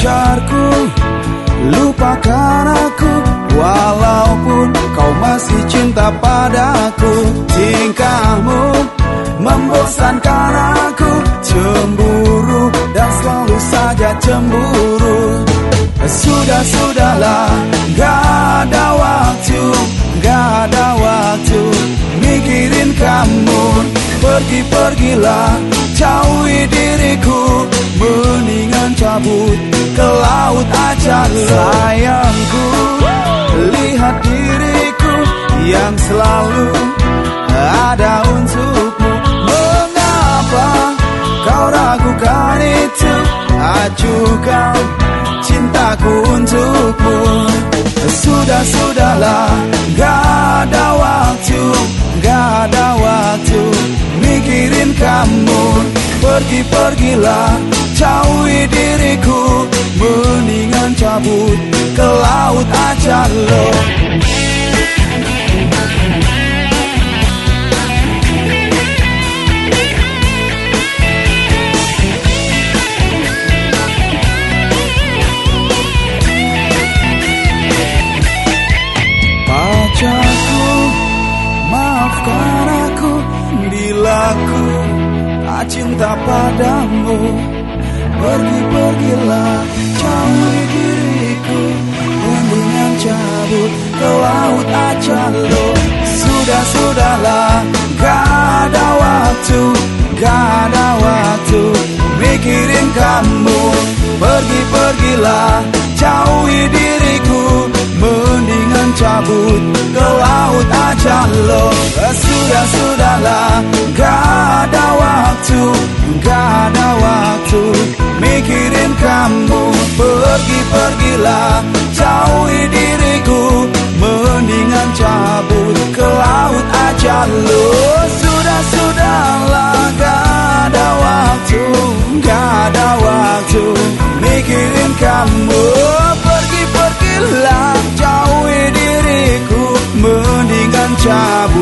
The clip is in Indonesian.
pacarku Lupakan aku Walaupun kau masih cinta padaku. Tingkahmu membosankan aku Cemburu dan selalu saja cemburu. Sudah-sudahlah Gak ada waktu Gak ada waktu. Mikirin kamu Pergi-pergilah Jauhi diriku Menikmati Cabut ke laut aja Sayangku. Lihat diriku yang selalu ada untukmu. Mengapa kau ragukan itu? Ajukan cintaku untukmu. Sudah-sudahlah Pergi-pergilah jauhi diriku Mendingan cabut ke cinta padamu. Pergi-pergilah jauhi diriku. Mendingan cabut ke laut aja lo. Sudah-sudahlah gak ada waktu Gak ada waktu. Mikirin kamu. Pergi-pergilah jauhi Pergi-pergilah jauhi diriku Mendingan cabut ke laut aja. Lo Sudah-sudahlah gak ada waktu Gak ada waktu. Mikirin kamu Pergi-pergilah jauhi diriku Mendingan cabut